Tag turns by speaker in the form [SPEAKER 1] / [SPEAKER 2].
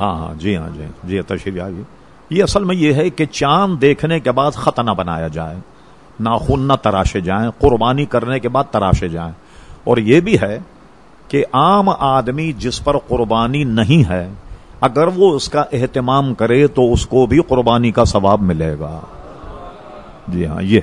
[SPEAKER 1] ہاں ہاں جی ہاں جی جی تشریف آئیے یہ اصل میں یہ ہے کہ چاند دیکھنے کے بعد خط نہ بنایا جائے، ناخن نہ تراشے جائیں، قربانی کرنے کے بعد تراشے جائیں۔ اور یہ بھی ہے کہ عام آدمی جس پر قربانی نہیں ہے، اگر وہ اس کا اہتمام کرے تو اس کو بھی قربانی کا ثواب ملے گا۔ جی ہاں یہ۔